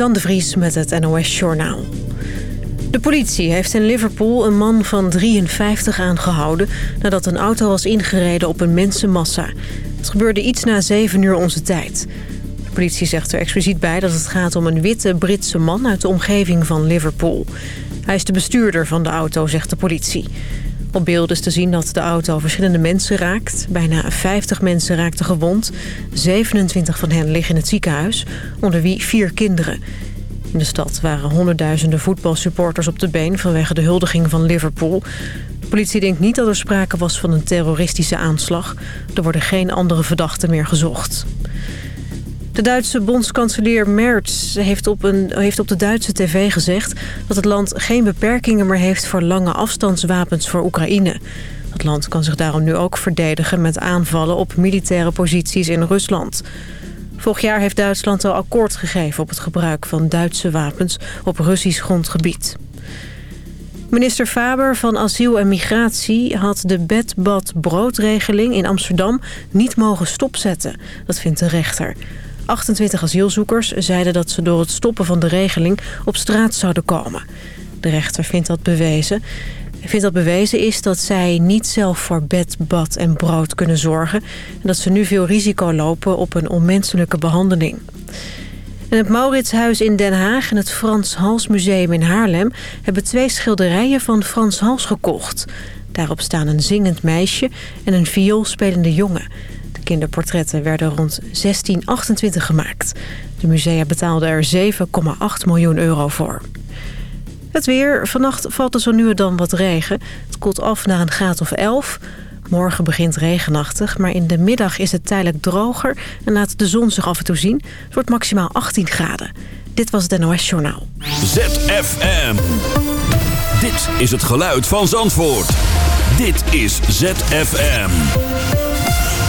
Dan de Vries met het NOS Journaal. De politie heeft in Liverpool een man van 53 aangehouden... nadat een auto was ingereden op een mensenmassa. Het gebeurde iets na 7 uur onze tijd. De politie zegt er expliciet bij dat het gaat om een witte Britse man... uit de omgeving van Liverpool. Hij is de bestuurder van de auto, zegt de politie. Op beelden is te zien dat de auto verschillende mensen raakt. Bijna 50 mensen raakten gewond. 27 van hen liggen in het ziekenhuis, onder wie vier kinderen. In de stad waren honderdduizenden voetbalsupporters op de been... vanwege de huldiging van Liverpool. De politie denkt niet dat er sprake was van een terroristische aanslag. Er worden geen andere verdachten meer gezocht. De Duitse bondskanselier Merz heeft op, een, heeft op de Duitse tv gezegd... dat het land geen beperkingen meer heeft voor lange afstandswapens voor Oekraïne. Het land kan zich daarom nu ook verdedigen met aanvallen op militaire posities in Rusland. Vorig jaar heeft Duitsland al akkoord gegeven op het gebruik van Duitse wapens op Russisch grondgebied. Minister Faber van Asiel en Migratie had de bed-bad-broodregeling in Amsterdam niet mogen stopzetten. Dat vindt de rechter. 28 asielzoekers zeiden dat ze door het stoppen van de regeling op straat zouden komen. De rechter vindt dat bewezen. vindt dat bewezen is dat zij niet zelf voor bed, bad en brood kunnen zorgen... en dat ze nu veel risico lopen op een onmenselijke behandeling. En het Mauritshuis in Den Haag en het Frans Hals Museum in Haarlem... hebben twee schilderijen van Frans Hals gekocht. Daarop staan een zingend meisje en een vioolspelende jongen kinderportretten werden rond 1628 gemaakt. De musea betaalden er 7,8 miljoen euro voor. Het weer. Vannacht valt er zo nu en dan wat regen. Het koelt af naar een graad of 11. Morgen begint regenachtig, maar in de middag is het tijdelijk droger... en laat de zon zich af en toe zien. Het wordt maximaal 18 graden. Dit was het NOS Journaal. ZFM. Dit is het geluid van Zandvoort. Dit is ZFM.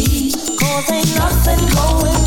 'Cause ain't nothing going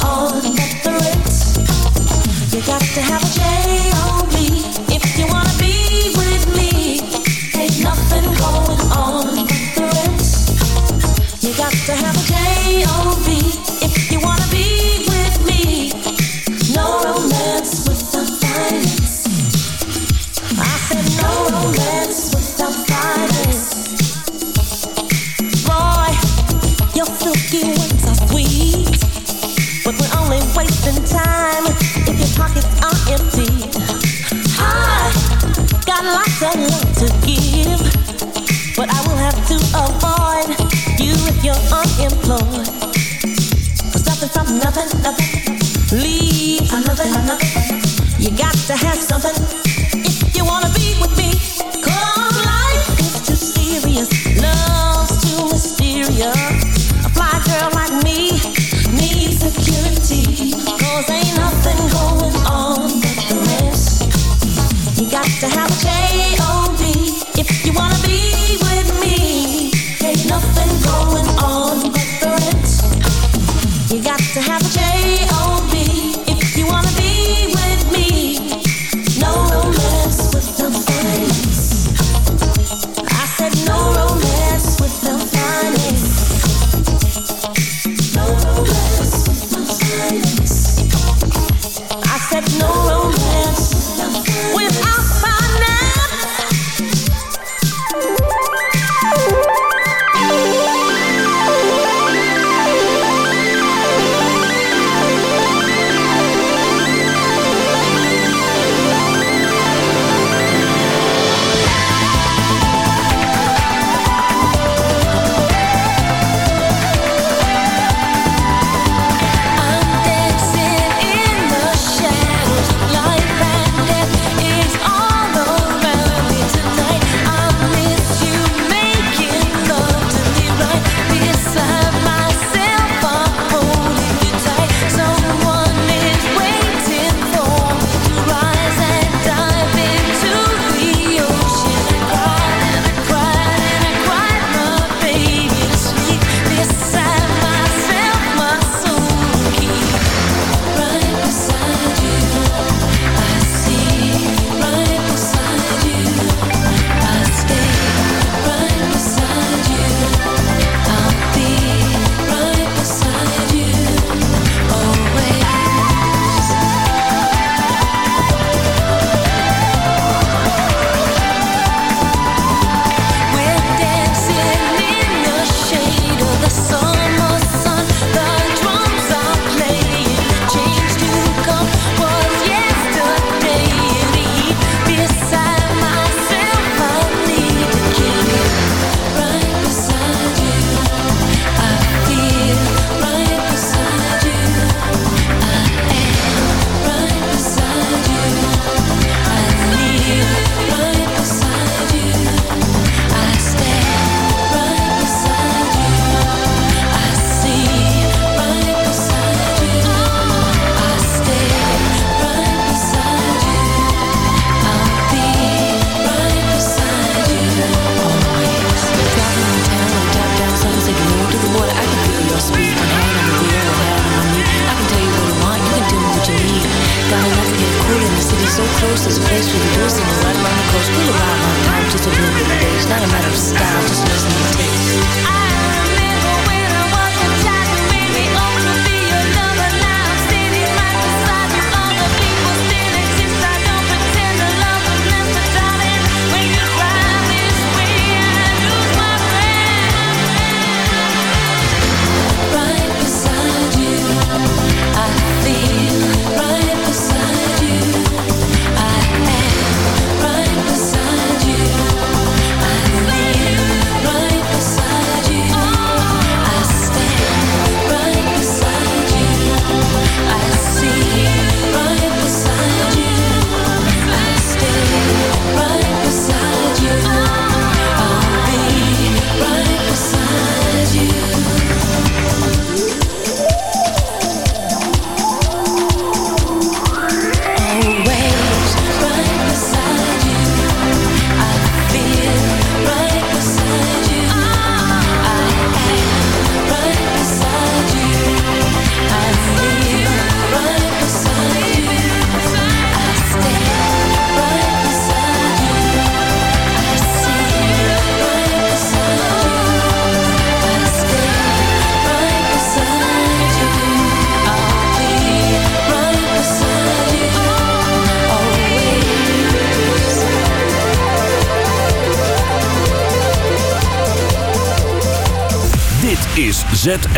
so close, there's a place we can do something right around the coast. We'll arrive on time, just a blink of the days. Not a matter of style, just listen to taste.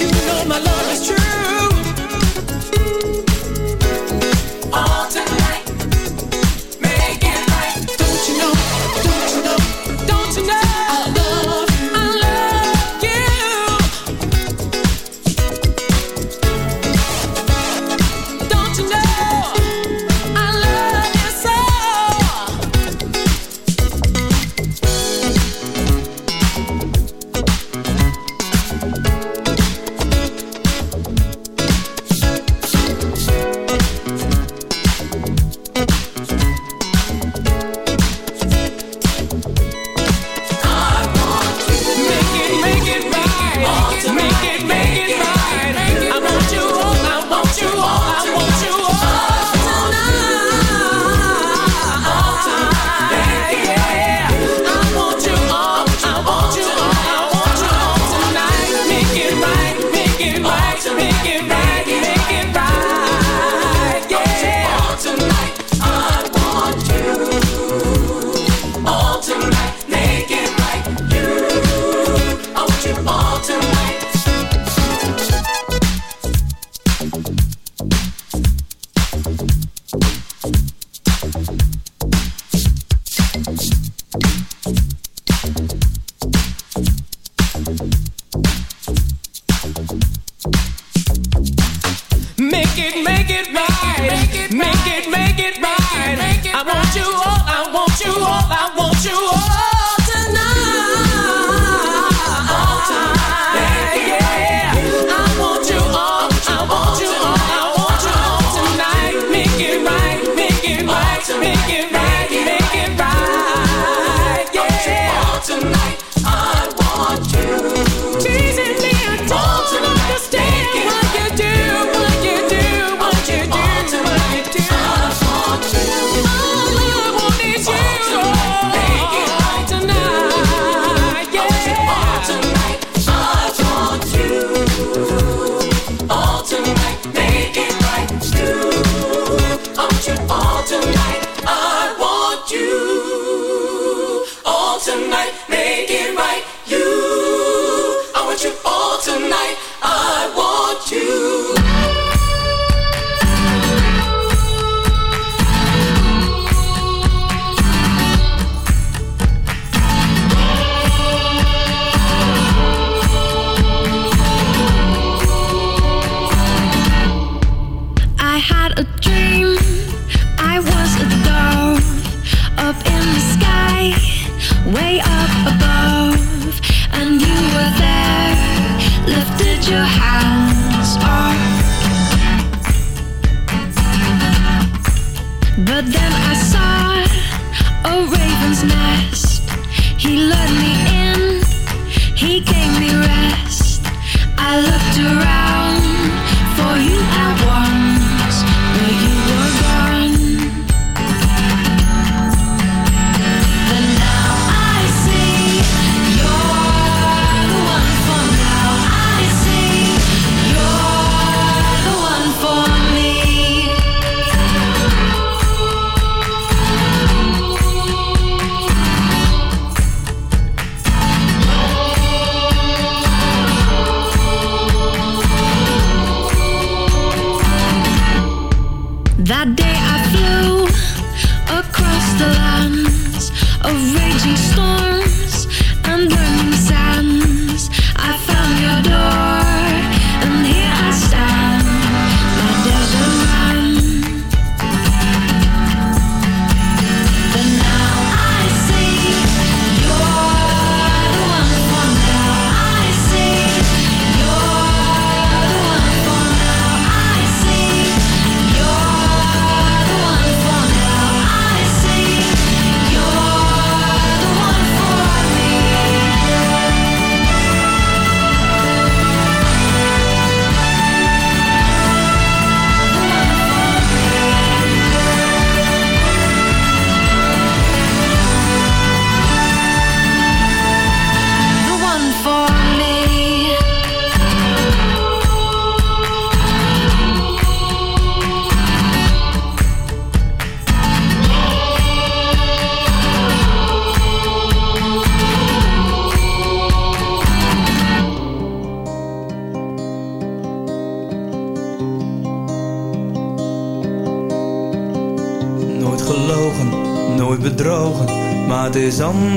You know my love is true.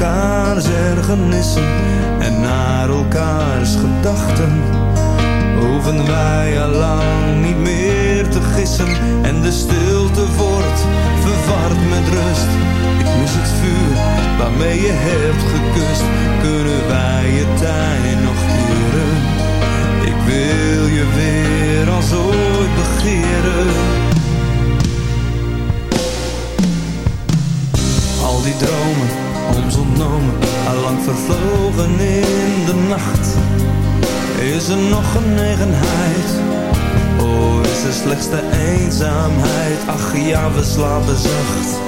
elkaars ergernissen en naar elkaars gedachten. Hoeven wij al lang niet meer te gissen en de stilte wordt verward met rust. Ik mis het vuur waarmee je hebt gekust. Kunnen wij je tijd nog keren? Ik wil je weer als ooit begeren. Al die dromen, ons ontnomen, allang vervlogen in de nacht. Is er nog genegenheid? Oh, is er slechts de eenzaamheid? Ach ja, we slapen zacht.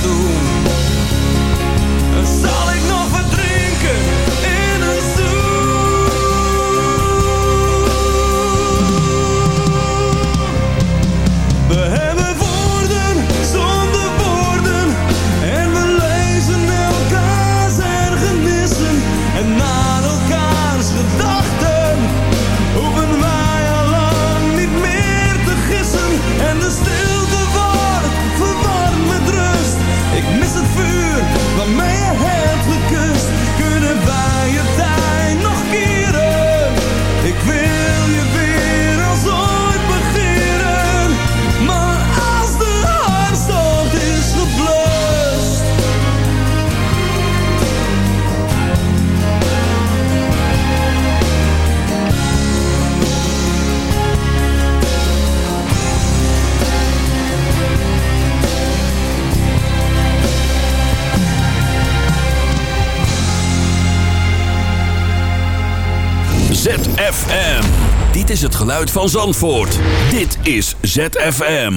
geluid van Zandvoort. Dit is ZFM.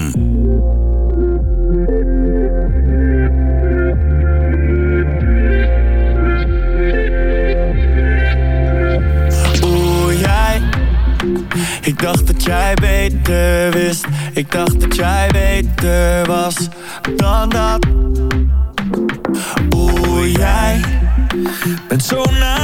Oeh, jij. Ik dacht dat jij beter wist. Ik dacht dat jij beter was dan dat. Oeh, jij bent zo naïef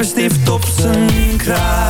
Lippenstift op zijn kraag?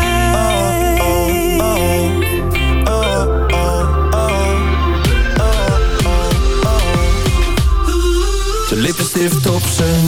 stift op zijn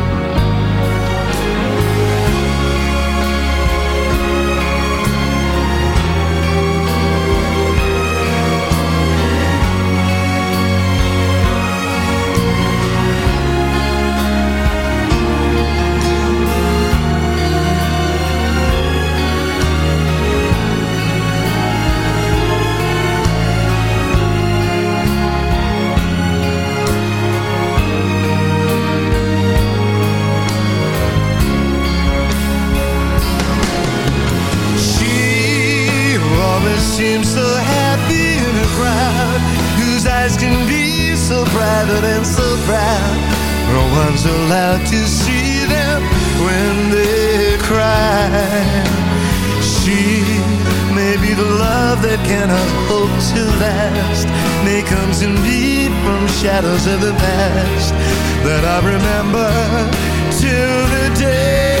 Be the love that cannot hope to last, may come to me from shadows of the past that I remember till the day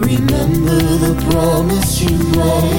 Remember the promise you made.